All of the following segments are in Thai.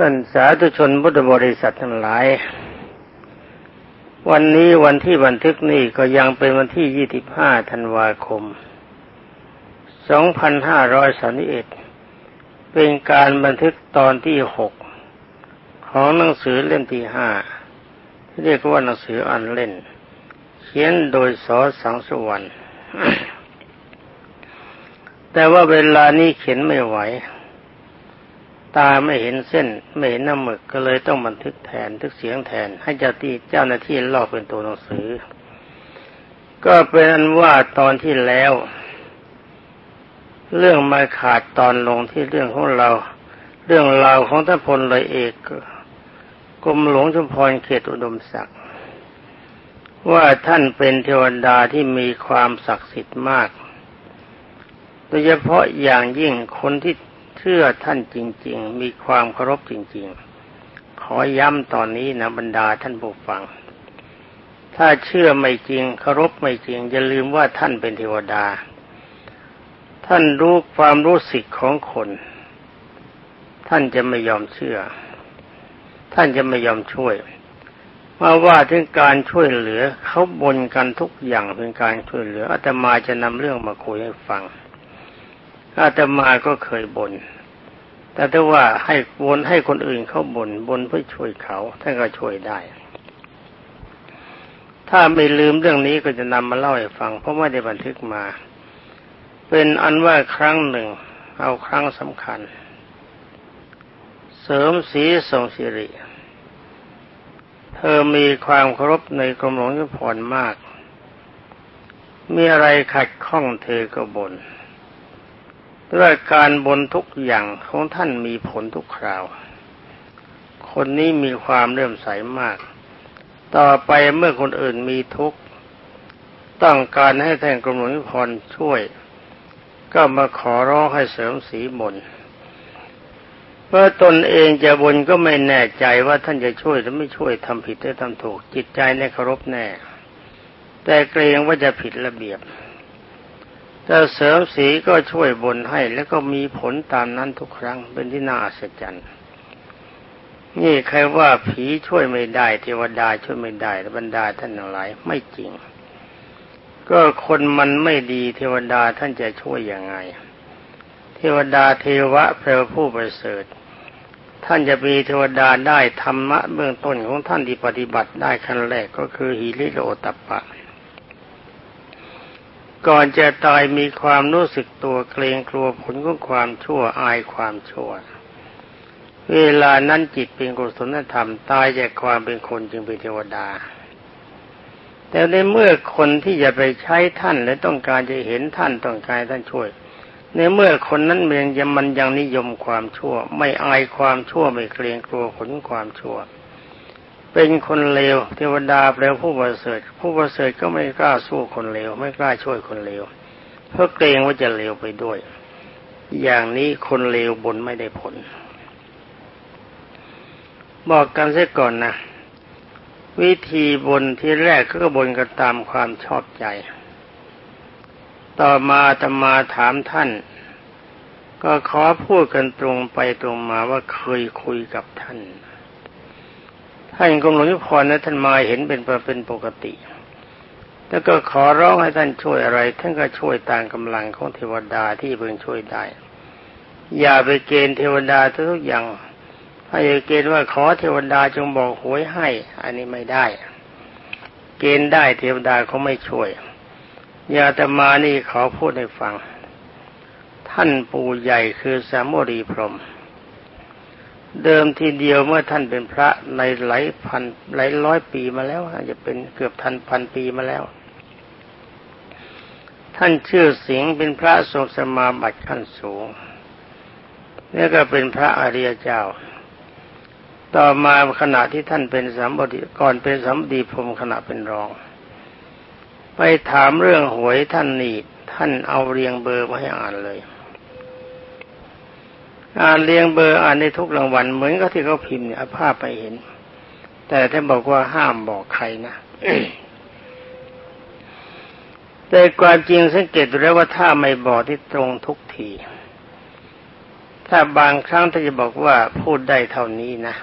ท่านสาธุชนพุทธบริษัททั้งหลาย วันนี้วันที่บันทึกนี้ก็ยังเป็นวันที่ 25 ธันวาคม 2531 เป็นการบันทึกตอนที่ 6 ของหนังสือเล่มที่ 5 ที่เรียกว่าหนังสืออันเล่น เขียนโดยสอสังสวรรค์แต่ว่าเวลานี้เขียนไม่ไหว ตาไม่เห็นเส้น ไม่เห็นน้ำหมึกก็เลยต้องบันทึกแทนทึกเสียงแทน ให้เจ้าที่เจ้าหน้าที่ลอกเป็นตัวหนังสือ ก็เป็นอันว่าตอนที่แล้ว เรื่องมาขาดตอนลงที่เรื่องของเรา เรื่องราวของท่านพลเลยเอกกรมหลวงชุมพรเขตอุดมศักดิ์ว่าท่านเป็นเทวดาที่มีความศักดิ์สิทธิ์มาก โดยเฉพาะอย่างยิ่งคนที่ เชื่อท่านจริง ๆ มีความเคารพจริง ๆ ขอย้ำตอนนี้นะบรรดาท่านผู้ฟัง ถ้าเชื่อไม่จริงเคารพไม่จริงอย่าลืมว่าท่านเป็นเทวดา ท่านรู้ความรู้สึกของคน ท่านจะไม่ยอมเชื่อ ท่านจะไม่ยอมช่วยมาว่าถึงการช่วยเหลือเขาบนกันทุกอย่างเป็นการช่วยเหลืออาตมาจะนำเรื่องมาคุยให้ฟัง อาตมาก็เคยบน่นแต่ถ้าว่าให้บนให้คนอื่นเขาบน่นบ่นเพื่อช่วยเขาท่านก็ช่วยได้ ถ้าไม่ลืมเรื่องนี้ก็จะนำมาเล่าให้ฟัง เพราะไม่ได้บันทึกมา เป็นอันว่าครั้งหนึ่ง เอาครั้งสำคัญ เสริมสีทรงสิริ เธอมีความเคารพในกรมหลวงยุพรมาก มีอะไรขัดข้องเธอก็บน่น ด้วยการบนทุกอย่างของท่านมีผลทุกคราว คนนี้มีความเลื่อมใสมาก ต่อไปเมื่อคนอื่นมีทุกข์ ต้องการให้แทนกรมหลวงพรช่วย ก็มาขอร้องให้เสริมสีบนเพื่อตนเองจะบนก็ไม่แน่ใจว่าท่านจะช่วยหรือไม่ช่วยทำผิดหรือทำถูกจิตใจในเคารพแน่ แต่เกรงว่าจะผิดระเบียบ แต่เสริมสีก็ช่วยบนให้ แล้วก็มีผลตามนั้นทุกครั้งเป็นที่น่าอัศจรรย์นี่ใครว่าผีช่วยไม่ได้เทวดาช่วยไม่ได้บรรดาท่านทั้งหลายไม่จริง ก็คนมันไม่ดีเทวดาท่านจะช่วยยังไง เทวดาเทวะแปลผู้ประเสริฐท่านจะมีเทวดาได้ธรรมะเบื้องต้นของท่านที่ปฏิบัติได้ขั้นแรกก็คือหิริโลตปะ ก่อนจะตายมีความรู้สึกตัวเกรงกลัวผลของความชั่วอายความชั่ว เวลานั้นจิตเป็นกุศลธรรม ตายจากความเป็นคนจึงเป็นเทวดา แต่ในเมื่อคนที่จะไปใช้ท่านและต้องการจะเห็นท่านต้องการท่านช่วย ในเมื่อคนนั้นมันยังมันยังนิยมความชั่ว ไม่อายความชั่วไม่เกรงกลัวผลความชั่ว เป็นคนเลวเทวดาแปลผู้ประเสริฐผู้ประเสริฐก็ไม่กล้าสู้คนเลวไม่กล้าช่วยคนเลวเพราะเกรงว่าจะเลวไปด้วย อย่างนี้คนเลวบนไม่ได้ผล บอกกันเสียก่อนนะ วิธีบนที่แรกก็บนกันตามความชอบใจ ต่อมาตมาถามท่าน ก็ขอพูดกันตรงไปตรงมาว่าเคยคุยกับท่าน ท่านกรมหลวงยุพรนะท่านมาเห็นเป็นเป็นปกติ แล้วก็ขอร้องให้ท่านช่วยอะไร ท่านก็ช่วยตามกำลังของเทวดาที่เพิ่งช่วยได้ อย่าไปเกณฑ์เทวดาทุกอย่างถ้าอย่าเกณฑ์ว่าขอเทวดาจงบอกหวยให้ อันนี้ไม่ได้ เกณฑ์ได้เทวดาเขาไม่ช่วยอย่าแต่มานี่ขอพูดให้ฟัง ท่านปู่ใหญ่คือสามโมรีพรหม เดิมทีเดียวเมื่อท่านเป็นพระในหลายพันหลายร้อยปีมาแล้วอาจจะเป็นเกือบทันพันปีมาแล้ว ท่านชื่อสิงห์เป็นพระทรงสมาบัติขั้นสูงนี่ก็เป็นพระอริยเจ้า ต่อมาขณะที่ท่านเป็นสามบดีก่อนเป็นสามบดีพรมขณะเป็นรอง ไปถามเรื่องหวยท่านนี่ท่านเอาเรียงเบอร์มาให้อ่านเลย อ่านเรียงเบอร์อ่านในทุกรางวัลเหมือนกับที่เขาพิมพ์เนี่ยภาพไปเห็น แต่ท่านบอกว่าห้ามบอกใครนะแต่ความจริงสังเกตดูแล้วว่าถ้าไม่บอกที่ตรงทุกที ถ้าบางครั้งถ้าจะบอกว่าพูดได้เท่านี้นะ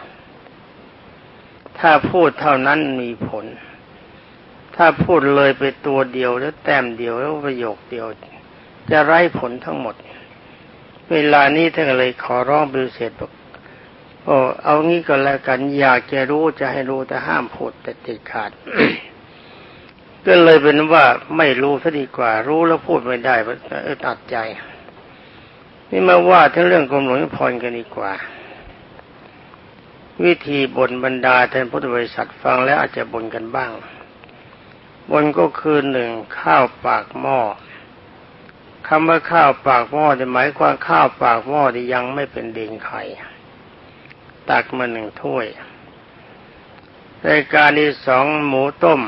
ถ้าพูดเท่านั้นมีผล ถ้าพูดเลยไปตัวเดียวแล้วแต้มเดียวแล้วประโยคเดียว จะไร้ผลทั้งหมด เวลานี้ท่านเลยขอร้องบิเสร็จบอกโอ้เอางี้ก็แล้วกัน อยากจะรู้จะให้รู้แต่ห้ามพูดแต่ติดขาดก็เลยเป็นว่าไม่รู้ซะดีกว่า รู้แล้วพูดไม่ได้เออตัดใจ นี่มาว่าทั้งเรื่องกรมหลวงพรกันดีกว่า วิธีบ่นบรรดาท่านพุทธบริษัทฟังแล้วอาจจะบ่นกันบ้างบนก็คือหนึ่งข้าวปากหม้อ คำว่าข้าวปากหม้อจะหมายความข้าวปากหม้อที่ยังไม่เป็นเด่งไข่ตักมาหนึ่งถ้วยรายการที่สองหมูต้ม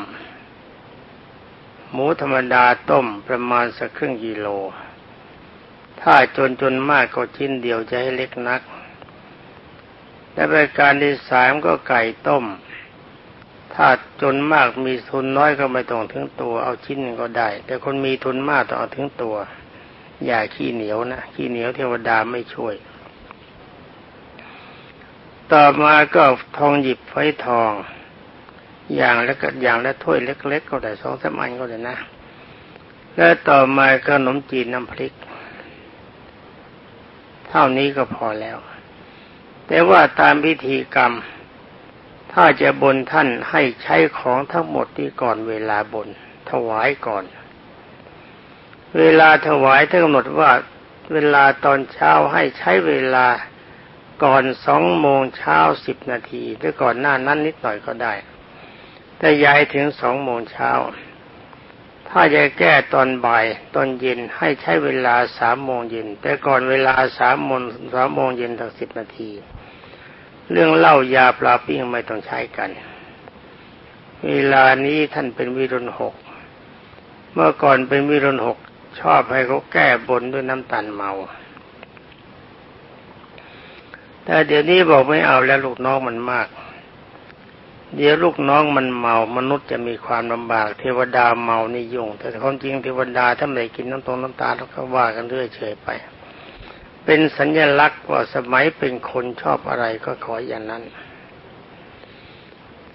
หมูธรรมดาต้มประมาณสักครึ่งกิโล ถ้าจนจนมากก็ชิ้นเดียวจะให้เล็กนัก และรายการที่สามก็ไก่ต้ม ถ้าจนมากมีทุนน้อยก็ไม่ต้องถึงตัว เอาชิ้นก็ได้ แต่คนมีทุนมากต้องเอาถึงตัว อย่าขี้เหนียวนะขี้เหนียวเทวดาไม่ช่วย ต่อมาก็ทองหยิบไฟทอง อย่างแล้วก็อย่างละถ้วยเล็ก ๆ ก็ได้สองสามอันก็ได้นะ แล้วต่อมาก็ขนมจีนน้ำพริก เท่านี้ก็พอแล้ว แต่ว่าตามพิธีกรรม ถ้าจะบนท่านให้ใช้ของทั้งหมดที่ก่อนเวลาบนถวายก่อน เวลาถวายท่านกำหนดว่าเวลาตอนเช้าให้ใช้เวลาก่อนสองโมงเช้าสิบนาทีหรือก่อนหน้านั้นนิดหน่อยก็ได้ แต่ย้ายถึงสองโมงเช้า ถ้าจะแก้ตอนบ่ายตอนเย็นให้ใช้เวลาสามโมงเย็น แต่ก่อนเวลาสามโมงสามโมงเย็นถึงสิบนาที เรื่องเล่ายาปลาปิ้งไม่ต้องใช้กัน เวลานี้ท่านเป็นวิรุณหก เมื่อก่อนเป็นวิรุณหก ชอบให้เขาแก้บนด้วยน้ำตาลเมา แต่เดี๋ยวนี้บอกไม่เอาแล้วลูกน้องมันมาก เดี๋ยวลูกน้องมันเมามนุษย์จะมีความลำบาก เทวดาเมานี่ยุ่ง แต่ความจริงเทวดาถ้าไม่กินน้ำตรงน้ำตาเขาก็ว่ากันเรื่อยเฉยไป เป็นสัญลักษณ์ว่าสมัยเป็นคนชอบอะไรก็ขออย่างนั้น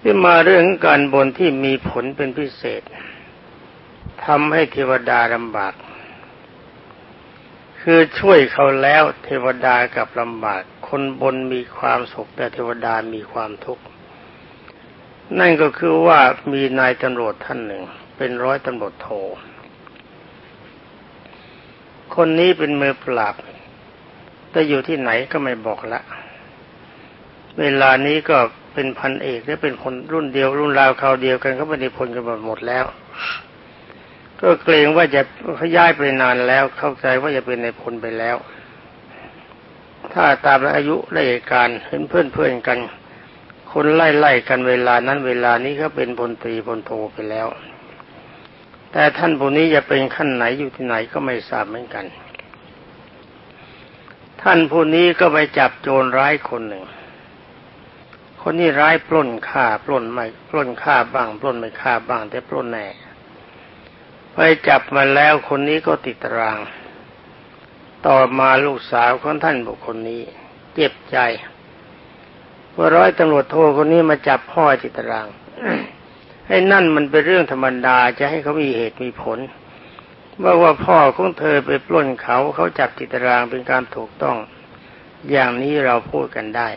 ที่มาเรื่องการบนที่มีผลเป็นพิเศษทำให้เทวดาลำบาก คือช่วยเขาแล้วเทวดากับลำบาก คนบนมีความสุขแต่เทวดามีความทุกข์ นั่นก็คือว่ามีนายตำรวจท่านหนึ่ง เป็นร้อยตำรวจโท คนนี้เป็นมือปราบแต่อยู่ที่ไหนก็ไม่บอกละ เวลานี้ก็เป็นพันเอกและเป็นคนรุ่นเดียวรุ่นราวคราวเดียวกันก็ไม่ได้พลกันหมดแล้ว ก็เกรงว่าจะเขาย้ายไปนานแล้ว เข้าใจว่าจะเป็นในพลไปแล้ว ถ้าตามอายุราชการเห็นเพื่อนเพื่อนกัน คนไล่ไล่กันเวลานั้นเวลานี้ก็เป็นพลตรีพลโทไปแล้ว แต่ท่านผู้นี้จะเป็นขั้นไหนอยู่ที่ไหนก็ไม่ทราบเหมือนกัน ท่านผู้นี้ก็ไปจับโจรร้ายคนหนึ่ง คนนี้ร้ายปล้นฆ่าปล้นไม่ปล้นฆ่าบ้างปล้นไม่ฆ่าบ้างแต่ปล้นแน่ ไปจับมาแล้วคนนี้ก็ติดตาราง ต่อมาลูกสาวของท่านบุคคลนี้ เจ็บใจว่าร้อยตำรวจโทคนนี้มาจับพ่อติดตารางให้นั่นมันเป็นเรื่องธรรมดาจะให้เขามีเหตุมีผลว่าว่าพ่อของเธอไปปล้นเขาเขาจับติดตารางเป็นการถูกต้อง อย่างนี้เราพูดกันได้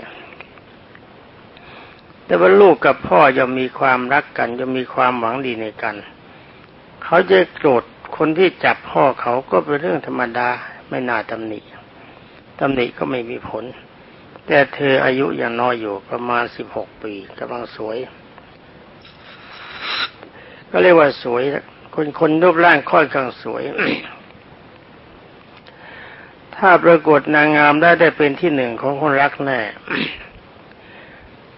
แต่ว่าลูกกับพ่อย่อมมีความรักกันย่อมมีความหวังดีในกัน เขาจะโกรธคนที่จับพ่อเขาก็เป็นเรื่องธรรมดาไม่น่าตำหนิตำหนิก็ไม่มีผล แต่เธออายุยังน้อยอยู่ประมาณสิบหกปีกำลังสวย ก็เรียกว่าสวย คนคนรูปร่างค่อนข้างสวย ถ้าปรากฏนางงามได้ได้เป็นที่หนึ่งของคนรักแน่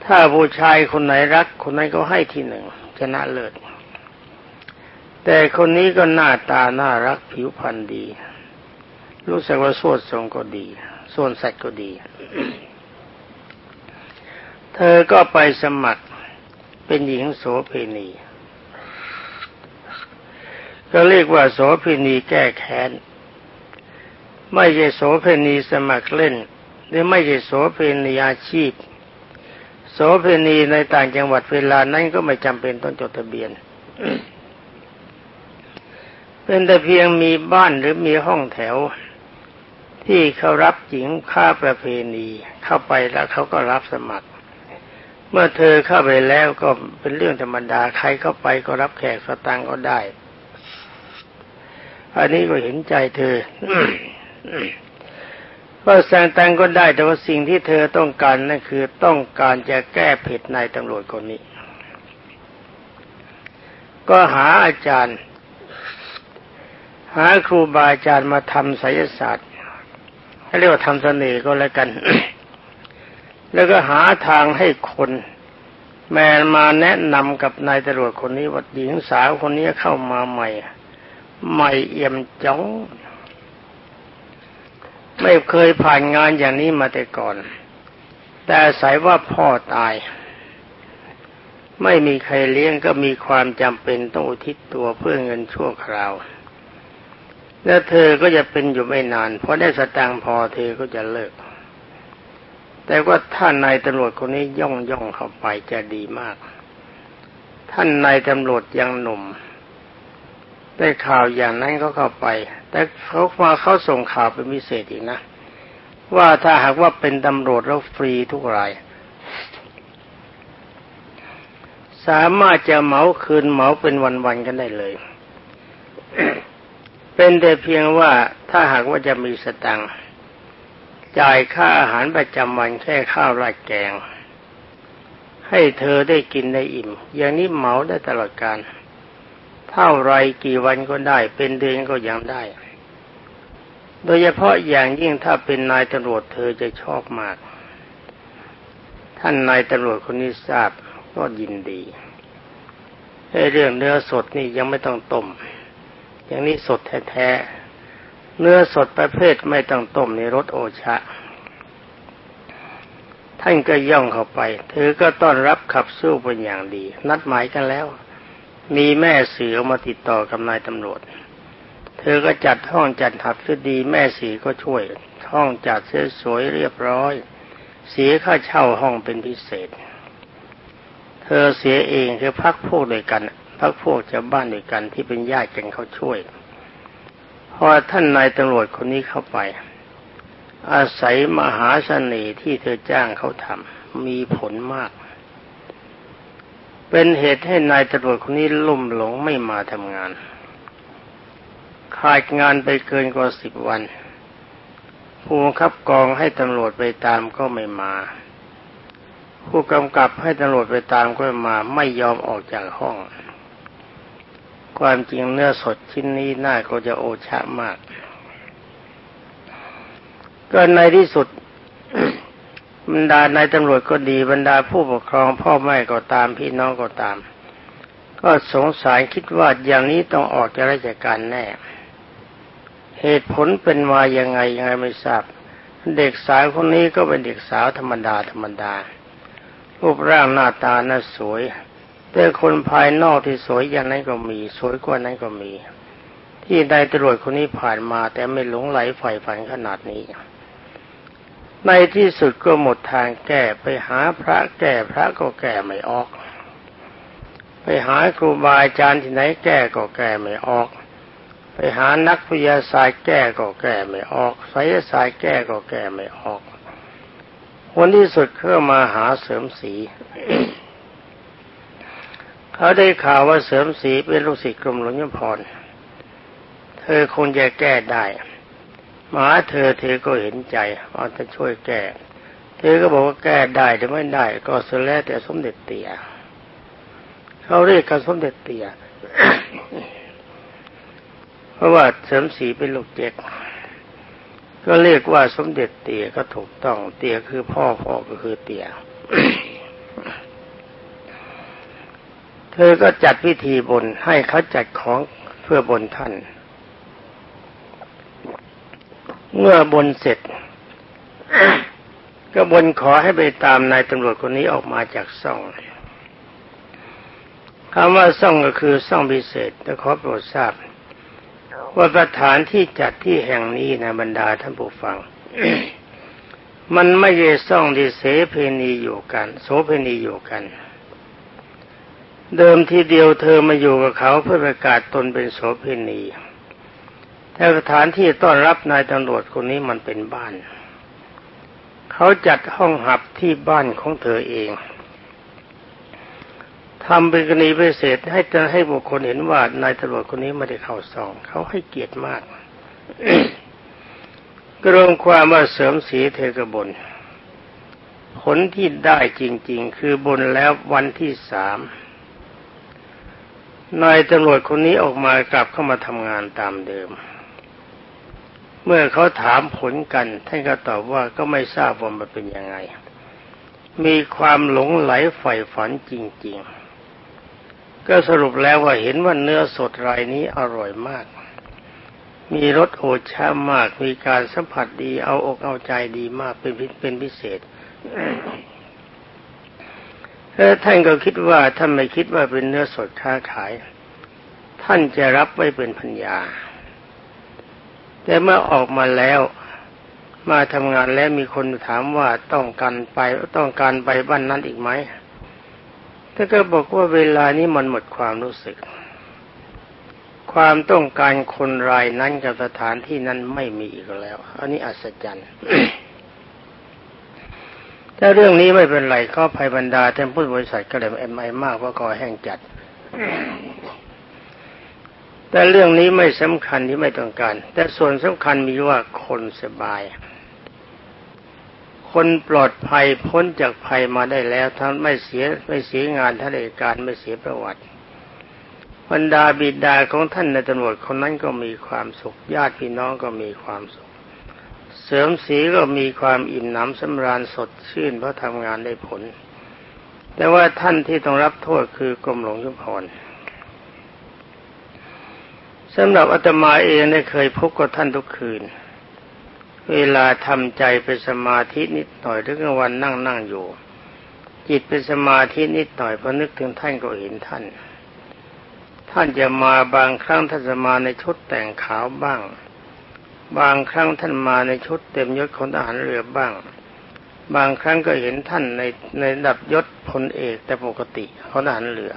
ถ้าผู้ชายคนไหนรัก คนนั้นก็ให้ที่หนึ่งชนะเลิศ แต่คนนี้ก็หน้าตาน่ารักผิวพรรณดี รู้สึกว่าสวดทรงก็ดีส่วนสัตว์ก็ดี เธอก็ไปสมัครเป็นหญิงโสเพณี ก็เรียกว่าโสเพณีแก้แค้น ไม่ใช่โสเพณีสมัครเล่น หรือไม่ใช่โสเพณีอาชีพ โสเพณีในต่างจังหวัดเวลานั้นก็ไม่จำเป็นต้องจดทะเบียน เป็นแต่เพียงมีบ้านหรือมีห้องแถว ที่เขารับหญิงค่าประเพณีเข้าไปแล้วเขาก็รับสมัคร เมื่อเธอเข้าไปแล้วก็เป็นเรื่องธรรมดาใครเข้าไปก็รับแขกสตางก็ได้ อันนี้ก็เห็นใจเธอก็สั่งตังก็ได้แต่ว่าสิ่งที่เธอต้องการนั่นคือต้องการจะแก้ผิดในตำรวจคนนี้ ก็หาอาจารย์ หาครูบาอาจารย์มาทำไสยศาสตร์เรียกว่าทำเสน่ห์ก็แล้วกัน แล้วก็หาทางให้คน แมนมาแนะนำกับนายตำรวจคนนี้ว่าหญิงสาวคนนี้เข้ามาใหม่ ใหม่เอี่ยมจ้อง ไม่เคยผ่านงานอย่างนี้มาแต่ก่อน แต่สายว่าพ่อตาย ไม่มีใครเลี้ยงก็มีความจำเป็นต้องอุทิศตัวเพื่อเงินชั่วคราว แล้วเธอก็จะเป็นอยู่ไม่นานเพราะได้สตางค์พอเธอก็จะเลิก แต่ว่าท่านนายตำรวจคนนี้ย่องย่องเข้าไปจะดีมาก ท่านนายตำรวจยังหนุ่ม ได้ข่าวอย่างนั้นเขาเข้าไป แต่เขามาเขาส่งข่าวเป็นพิเศษอีกนะ ว่าถ้าหากว่าเป็นตำรวจแล้วฟรีทุกรายสามารถจะเหมาคืนเหมาเป็นวันๆกันได้เลย เป็นแต่เพียงว่าถ้าหากว่าจะมีสตังค์จ่ายค่าอาหารประจำวันแค่ข้าวราดแกง ให้เธอได้กินได้อิ่ม อย่างนี้เหมาได้ตลอดการเท่าไรกี่วันก็ได้ เป็นเดือนก็ยังได้ โดยเฉพาะอย่างยิ่งถ้าเป็นนายตำรวจเธอจะชอบมาก ท่านนายตำรวจคนนี้ทราบก็ยินดีให้เรื่องเนื้อสดนี่ยังไม่ต้องต้ม อย่างนี้สดแท้ๆ เนื้อสดประเภทไม่ต้องต้มในรสโอชะ ท่านก็ย่องเข้าไป เธอก็ต้อนรับขับสู้เป็นอย่างดี นัดหมายกันแล้ว มีแม่เสือมาติดต่อกับนายตำรวจ เธอก็จัดห้องจัดหับซะดีแม่สีก็ช่วย ห้องจัดเสียสวยเรียบร้อย เสียค่าเช่าห้องเป็นพิเศษ เธอเสียเองคือพักพวกด้วยกัน พักพวกจะบ้านด้วยกันที่เป็นญาติกันเขาช่วย พอท่านนายตำรวจคนนี้เข้าไป อาศัยมหาเสน่ห์ที่เธอจ้างเขาทำมีผลมาก เป็นเหตุให้นายตำรวจคนนี้ลุ่มหลงไม่มาทำงานขาดงานไปเกินกว่าสิบวัน ผู้บังคับกองให้ตำรวจไปตามก็ไม่มา ผู้กำกับให้ตำรวจไปตามก็ไม่มาไม่ยอมออกจากห้อง ความจริงเนื้อสดชิ้นนี้น่าก็จะโอชะมาก ก็ในที่สุดบรรดานายตำรวจก็ดีบรรดาผู้ปกครองพ่อแม่ก็ตามพี่น้องก็ตาม ก็สงสัยคิดว่าอย่างนี้ต้องออกจากราชการแน่ เหตุผลเป็นมายังไงยังไงไม่ทราบ เด็กสาวคนนี้ก็เป็นเด็กสาวธรรมดาธรรมดารูปร่างหน้าตาน่าสวย แต่คนภายนอกที่สวยอย่างนั้นก็มี สวยกว่านั้นก็มี ที่นายตรวจคนนี้ผ่านมา แต่ไม่หลงไหลใฝ่ฝันขนาดนี้ ในที่สุดก็หมดทางแก้ไปหาพระแก้พระก็แก้ไม่ออก ไปหาครูบาอาจารย์ที่ไหนแก้ก็แก้ไม่ออก ไปหานักวิทยาศาสตร์แก้ก็แก้ไม่ออกไสยศาสตร์แก้ก็แก้ไม่ออกวันที่สุดเข้ามาหาเสริมสี เขาได้ข่าวว่าเสริมสีเป็นลูกศิษย์กรมหลวงยมพร เธอคงจะแก้ได้หมาเธอเธอก็เห็นใจว่าจะช่วยแก้ เธอก็บอกว่าแก้ได้หรือไม่ได้ ก็สแล้วแต่สมเด็จเตี่ยเขาเรียกกันสมเด็จเตี่ยเพราะว่าเสริมสีเป็นลูกเจ็กก็เรียกว่าสมเด็จเตี่ยก็ถูกต้องเตี่ยคือพ่อพ่อก็คือเตี่ย เธอก็จัดพิธีบนให้เขาจัดของเพื่อบนท่าน เมื่อบนเสร็จ ก็บนขอให้ไปตามนายตำรวจคนนี้ออกมาจากซ่องคำว่าซ่องก็คือซ่องพิเศษแต่ขอโปรดทราบว่าสถานที่จัดที่แห่งนี้นะบรรดาท่านผู้ฟัง มันไม่ใช่ซ่องที่เสเพณีอยู่กัน โสเพณีอยู่กัน เดิมทีเดียวเธอมาอยู่กับเขาเพื่อประกาศตนเป็นโสเพณีแต่สถานที่ต้อนรับนายตำรวจคนนี้มันเป็นบ้าน เขาจัดห้องหับที่บ้านของเธอเองทำเป็นกรณีพิเศษให้จะให้บุคคลเห็นว่านายตำรวจคนนี้ไม่ได้เข้าซอง เขาให้เกียรติมากกรวมความว่าเสริมสีเทกบนผลที่ได้จริง ๆ คือบนแล้ววันที่สาม นายตำรวจคนนี้ออกมากลับเข้ามาทำงานตามเดิม เมื่อเขาถามผลกันท่านก็ตอบว่าก็ไม่ทราบว่ามันเป็นยังไง มีความหลงไหลใฝ่ฝันจริง ๆ ก็สรุปแล้วว่าเห็นว่าเนื้อสดรายนี้อร่อยมาก มีรสโอชามาก มีการสัมผัสดี เอาอกเอาใจดีมากเป็นเป็นพิเศษ แล้วท่านก็คิดว่าท่านไม่คิดว่าเป็นเนื้อสดค้าขาย ท่านจะรับไว้เป็นพัญญา แต่เมื่อออกมาแล้วมาทำงานแล้วมีคนถามว่าต้องการไปต้องการไปบ้านนั้นอีกไหมท่านก็บอกว่าเวลานี้มันหมดความรู้สึก ความต้องการคนรายนั้นกับสถานที่นั้นไม่มีอีกแล้ว อันนี้อัศจรรย์ ถ้าเรื่องนี้ไม่เป็นไรก็ภัยบรรดาท่านผู้บริษัทก็เลยเอ็มไอมากเพราะกอแห้งจัด แต่เรื่องนี้ไม่สำคัญที่ไม่ต้องการ แต่ส่วนสำคัญมีว่าคนสบาย คนปลอดภัยพ้นจากภัยมาได้แล้วทั้งไม่เสียไม่เสียงานท่านเอกการไม่เสียประวัติบรรดาบิดาของท่านในตำรวจคนนั้นก็มีความสุขญาติพี่น้องก็มีความสุข เสริมสีก็มีความอิ่มหนำสำราญสดชื่นเพราะทำงานได้ผล แต่ว่าท่านที่ต้องรับโทษคือกรมหลวงชุมพรสำหรับอาตมาเองได้เคยพบกับท่านทุกคืน เวลาทำใจเป็นสมาธินิดหน่อยหรือกลางวันนั่งนั่งอยู่ จิตเป็นสมาธินิดหน่อยพอนึกถึงท่านก็เห็นท่าน ท่านจะมาบางครั้งท่านจะมาในชุดแต่งขาวบ้าง บางครั้งท่านมาในชุดเต็มยศของทหารเรือบ้าง บางครั้งก็เห็นท่านในในระดับยศพลเอกแต่ปกติของทหารเรือ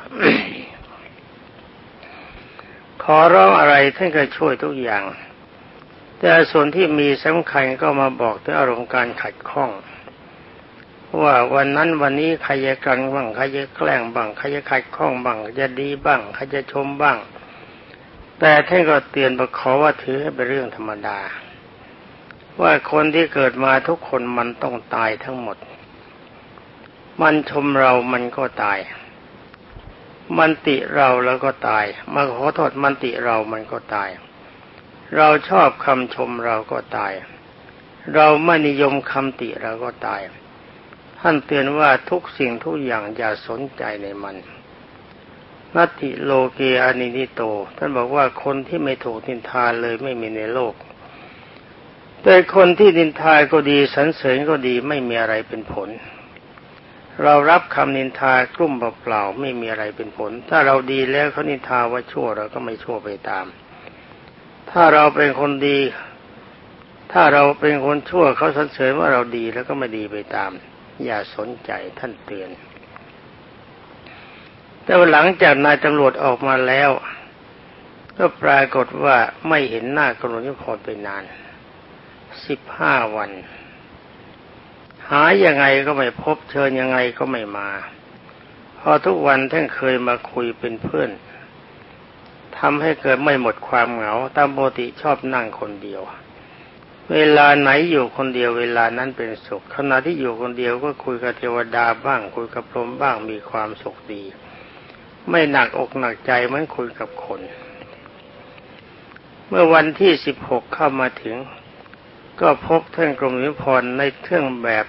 ขอร้องอะไรท่านก็ช่วยทุกอย่าง แต่ส่วนที่มีสำคัญก็มาบอกถึงอารมณ์การขัดข้องว่าวันนั้นวันนี้ใครจะกันบ้างใครจะแกล้งบ้างใครจะขัดข้องบ้างจะดีบ้างใครจะชมบ้าง แต่ท่านก็เตือนบอกขอว่าถือให้เป็นเรื่องธรรมดา ว่าคนที่เกิดมาทุกคนมันต้องตายทั้งหมด มันชมเรามันก็ตาย มันติเราแล้วก็ตายมาขอโทษมันติเรามันก็ตาย เราชอบคำชมเราก็ตาย เราไม่นิยมคำติเราก็ตาย ท่านเตือนว่าทุกสิ่งทุกอย่างอย่าสนใจในมัน นัตติโลเกอานินิโต ท่านบอกว่าคนที่ไม่ถูกนินทาเลยไม่มีในโลก แต่คนที่นินทาก็ดีสรรเสริญก็ดีไม่มีอะไรเป็นผล เรารับคำนินทากลุ่มเปล่าๆไม่มีอะไรเป็นผล ถ้าเราดีแล้วเขานินทาว่าชั่วเราก็ไม่ชั่วไปตาม ถ้าเราเป็นคนดี ถ้าเราเป็นคนชั่วเขาสรรเสริญว่าเราดีแล้วก็ไม่ดีไปตาม อย่าสนใจท่านเตือน แต่หลังจากนายตำรวจออกมาแล้ว ก็ปรากฏว่าไม่เห็นหน้ากรมยุพรไปนานสิบห้าวัน หายังไงก็ไม่พบเชิญยังไงก็ไม่มาพอทุกวันท่านเคยมาคุยเป็นเพื่อนทำให้เกิดไม่หมดความเหงา ตามปกติชอบนั่งคนเดียว เวลาไหนอยู่คนเดียวเวลานั้นเป็นสุขขณะที่อยู่คนเดียวก็คุยกับเทวดาบ้าง คุยกับพรหมบ้างมีความสุขดี ไม่หนักอกหนักใจเหมือนคุยกับคน เมื่อวันที่สิบหกเข้ามาถึง ก็พบท่านกรมวิพรในเครื่องแบบ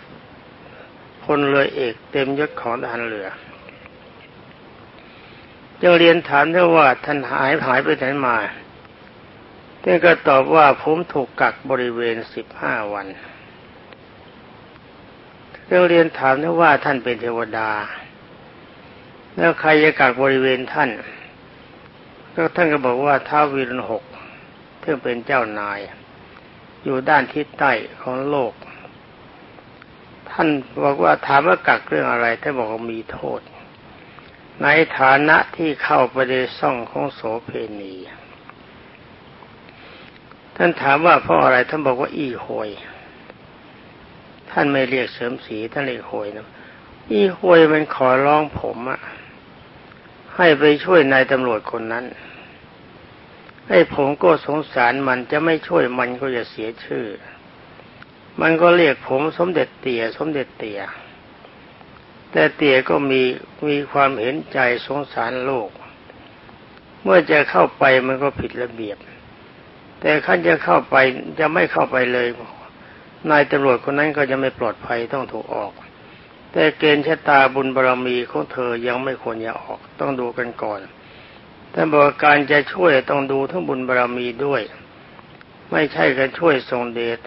พลเรือเอกเต็มยศของทหารเรือจึงเรียนถามได้ว่าท่านหายหายไปไหนมาท่านก็ตอบว่าผมถูกกักบริเวณสิบห้าวันเรื่องเรียนถามนะว่าท่านเป็นเทวดา แล้วใครจะกักบริเวณท่าน ก็ท่านก็บอกว่าท้าววิรุณหกที่เป็นเจ้านาย อยู่ด้านทิศใต้ของโลก ท่านบอกว่าถามว่ากักเรื่องอะไรท่านบอกว่ามีโทษ ในฐานะที่เข้าไปในซ่องของโสเพณีท่านถามว่าเพราะอะไรท่านบอกว่าอีโหยท่านไม่เรียกเสริมสีท่านเรียกโหยนะอีโหยมันขอร้องผมอะ ให้ไปช่วยนายตำรวจคนนั้นไอ้ผมก็สงสารมันจะไม่ช่วยมันก็จะเสียชื่อ มันก็เรียกผมสมเด็จเตี่ยสมเด็จเตี่ยแต่เตี่ยก็มีมีความเห็นใจสงสารโลก เมื่อจะเข้าไปมันก็ผิดระเบียบ แต่ขั้นจะเข้าไปจะไม่เข้าไปเลย นายตำรวจคนนั้นก็จะไม่ปลอดภัยต้องถูกออก แต่เกณฑ์ชะตาบุญบารมีของเธอยังไม่ควรจะออก ต้องดูกันก่อนท่านบอกการจะช่วยต้องดูทั้งบุญบารมีด้วย ไม่ใช่การช่วยทรงเดช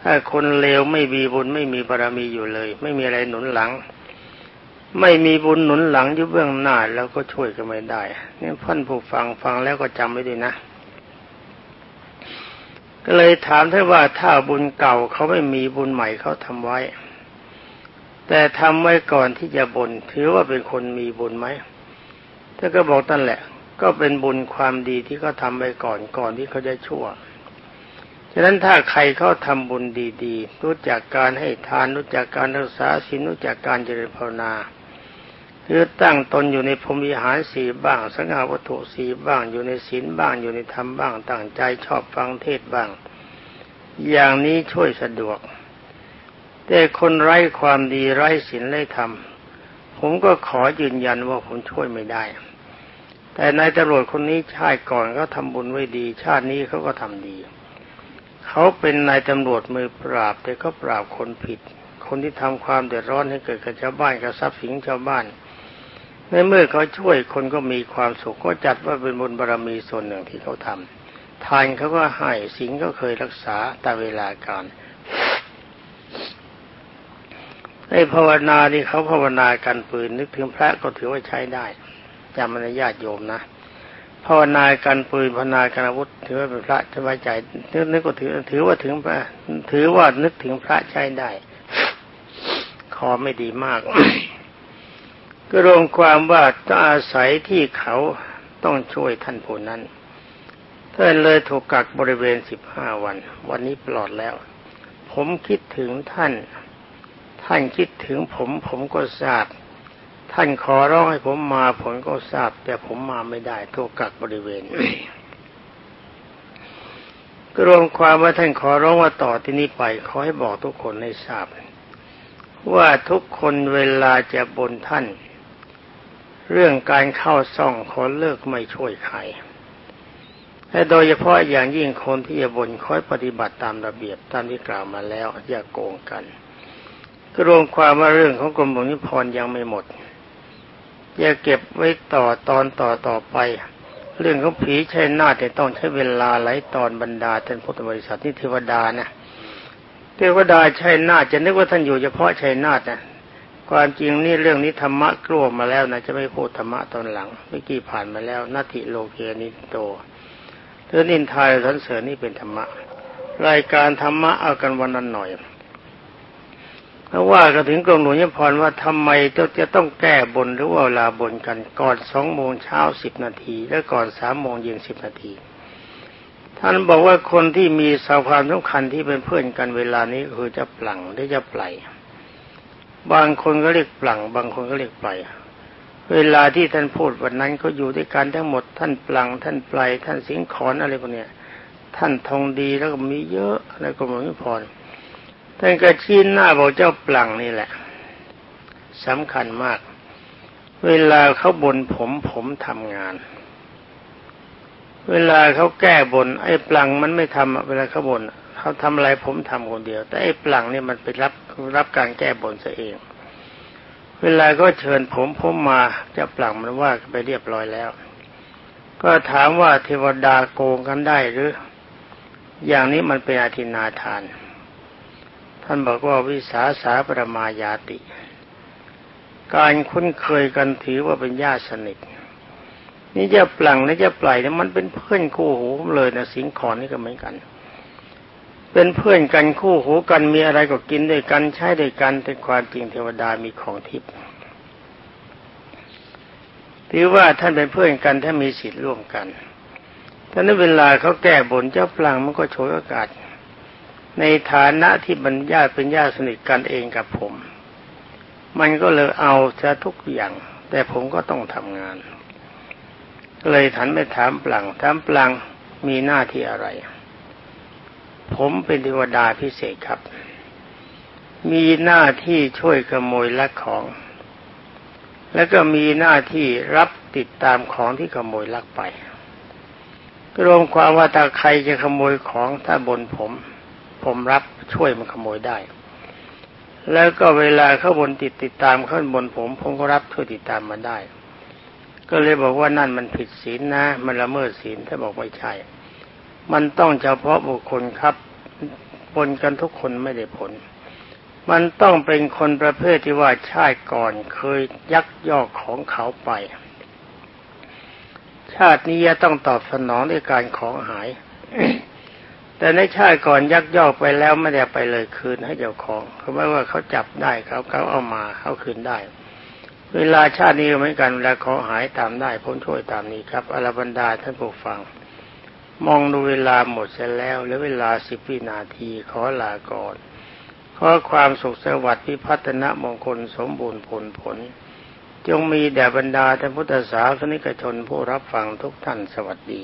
ถ้าคนเลวไม่มีบุญไม่มีบารมีอยู่เลย ไม่มีอะไรหนุนหลัง ไม่มีบุญหนุนหลังอยู่เบื้องหน้าแล้วก็ช่วยกันไม่ได้นี่พ่านผู้ฟังฟังแล้วก็จำไว้ด้วยนะ ก็เลยถามท่านว่าถ้าบุญเก่าเขาไม่มีบุญใหม่เขาทำไว้ แต่ทำไว้ก่อนที่จะบนถือว่าเป็นคนมีบุญไหมท่านก็บอกนั่นแหละ ก็เป็นบุญความดีที่เขาทำไปก่อนก่อนที่เขาจะชั่วฉะนั้นถ้าใครเขาทำบุญดีๆ รู้จักการให้ทานรู้จักการรักษาศีลรู้จักการเจริญภาวนาคือตั้งตนอยู่ในพรมวิหารสีบ้าง สังฆาวัตถุสีบ้าง อยู่ในศีลบ้าง อยู่ในธรรมบ้างตั้งใจชอบฟังเทศบ้าง อย่างนี้ช่วยสะดวก แต่คนไร้ความดีไร้ศีลไร้ธรรม ผมก็ขอยืนยันว่าผมช่วยไม่ได้ แต่นายตำรวจคนนี้ชาติก่อนเขาทาบุญไว้ดี ชาตินี้เขาก็ทำดี เขาเป็นนายตำรวจมือปราบ แต่ก็ปราบคนผิด คนที่ทำความเดือดร้อนให้เกิดกับชาวบ้านกับทรัพย์สินชาวบ้านในเมื่อเขาช่วยคนก็มีความสุขก็จัดว่าเป็นบุญบารรมีส่วนหนึ่งที่เขาทำทานเขาก็ให้สิงก็เคยรักษาตามเวลาการ ในภาวนาที่เขาภาวนากันปืนนึกถึงพระก็ถือว่าใช้ได้จำมันญาติโยมนะภาวนาการปืนภาวนาการอาวุธ ถือว่าเป็นพระสบายใจนึกนึกก็ถือถือว่าถึงพระถือว่านึกถึงพระใช้ได้คอไม่ดีมาก ก็รวมความว่าต้องอาศัยที่เขาต้องช่วยท่านผู้นั้นท่านเลยถูกกักบริเวณสิบห้าวัน วันนี้ปลอดแล้ว ผมคิดถึงท่าน ท่านคิดถึงผมผมก็ทราบ ท่านขอร้องให้ผมมาผมก็ทราบ แต่ผมมาไม่ได้ถูกกักบริเวณรวมความว่าท่านขอร้องว่าต่อที่นี้ไปขอให้บอกทุกคนให้ทราบ ว่าทุกคนเวลาจะบนท่าน เรื่องการเข้าซ่องขอเลิกไม่ช่วยใครและโดยเฉพาะอย่างยิ่งคนที่จะบนคอยปฏิบัติตามระเบียบตามที่กล่าวมาแล้วอย่าโกงกัน ก็รวมความว่าเรื่องของกรมหลวงนิพนธ์ยังไม่หมดอย่าเก็บไว้ต่อตอนต่อต่อไป เรื่องของผีใช่นาแต่ต้องใช้เวลาหลายตอนบรรดาท่านพุทธบริษัทนี่เทวดานะเทวดาใช่นาจะนึกว่าท่านอยู่เฉพาะชัยนาทนะความจริงนี่เรื่องนี้ธรรมะกลัวมาแล้วนะจะไม่พูดธรรมะตอนหลังเมื่อกี้ผ่านมาแล้วนาทิโลเกนิโตเรื่องนินทายสันเสริญนี่เป็นธรรมะ รายการธรรมะเอากันวันนั้นหน่อย เพราะว่าก็ถึงกรมหลวงยมพรว่าทำไมจะจะต้องแก้บนหรือว่าเวลาบนกันก่อนสองโมงเช้าสิบนาทีและก่อนสามโมงเย็นสิบนาทีท่านบอกว่าคนที่มีสาวความสำคัญที่เป็นเพื่อนกันเวลานี้คือจะปลังหรือจะปล่อยบางคนก็เรียกปลังบางคนก็เรียกปล่อยเวลาที่ท่านพูดวันนั้นก็อยู่ด้วยกันทั้งหมด ท่านปลังท่านปล่อยท่านสิงขอนอะไรพวกเนี้ยท่านทองดีแล้วก็มีเยอะแล้วก็หลวงพ่อ ท่านก็ชี้หน้าบอกเจ้าปลังนี่แหละสำคัญมาก เวลาเขาบนผมผมทำงาน เวลาเขาแก้บน ไอ้ปลังมันไม่ทำเวลาเขาบนเขาทำอะไรผมทำคนเดียว แต่ไอ้ปลังนี่มันไปรับรับการแก้บนซะเอง เวลาก็เชิญผมผมมาเจ้าปลังมันว่าไปเรียบร้อยแล้ว ก็ถามว่าเทวดาโกงกันได้หรือ อย่างนี้มันเป็นอาทินาทาน ท่านบอกว่าวิสาสาปรมายาติ การคุ้นเคยกันถือว่าเป็นญาติสนิทนี่จะปลังนี่จะปล่อยเนี่ยมันเป็นเพื่อนคู่หูเลยนะสิงคอนนี่ก็เหมือนกัน เป็นเพื่อนกันคู่หูกันมีอะไรก็กินด้วยกันใช้ด้วยกันแต่ความจริงเทวดามีของทิพย์ถือว่าท่านเป็นเพื่อนกันถ้ามีสิทธิ์ร่วมกันท่านนเวลาเขาแก้บนเจ้าปลังมันก็โชยโอกาส ในฐานะที่บรรญาเป็นญาติสนิทกันเองกับผม มันก็เลยเอาจะทุกอย่าง แต่ผมก็ต้องทำงาน เลยถันไปถามปลังถามปลังมีหน้าที่อะไร ผมเป็นเทวดาพิเศษครับ มีหน้าที่ช่วยขโมยลักของ แล้วก็มีหน้าที่รับติดตามของที่ขโมยลักไปรวมความว่าถ้าใครจะขโมยของถ้าบนผม ผมรับช่วยมันขโมยได้ แล้วก็เวลาเขาบนติดติดตามเขาบนผมผมก็รับช่วยติดตามมันได้ ก็เลยบอกว่านั่นมันผิดศีลนะ มันละเมิดศีลถ้าบอกไม่ใช่ มันต้องเฉพาะบุคคลครับปนกันทุกคนไม่ได้ผล มันต้องเป็นคนประเภทที่ว่าชาติก่อนเคยยักยอกของเขาไป ชาตินี้จะต้องตอบสนองด้วยการของหาย แต่ในชาติก่อนยักยอกไปแล้วไม่ได้ไปเลยคืนให้เจ้าของเขาไม่ว่าเขาจับได้เขาเขาเอามาเขาคืนได้ เวลาชาตินี้เหมือนกันเวลาของหายตามได้พ้นช่วยตามนี้ครับอรบรรดาท่านผู้ฟัง มองดูเวลาหมดเสร็จแล้วเหลือเวลาสิบวินาทีขอลาก่อนขอความสุขสวัสดิ์พิพัฒนมงคลสมบูรณ์ผลผล จงมีแด่บรรดาท่านพุทธศาสนิกชนผู้รับฟังทุกท่านสวัสดี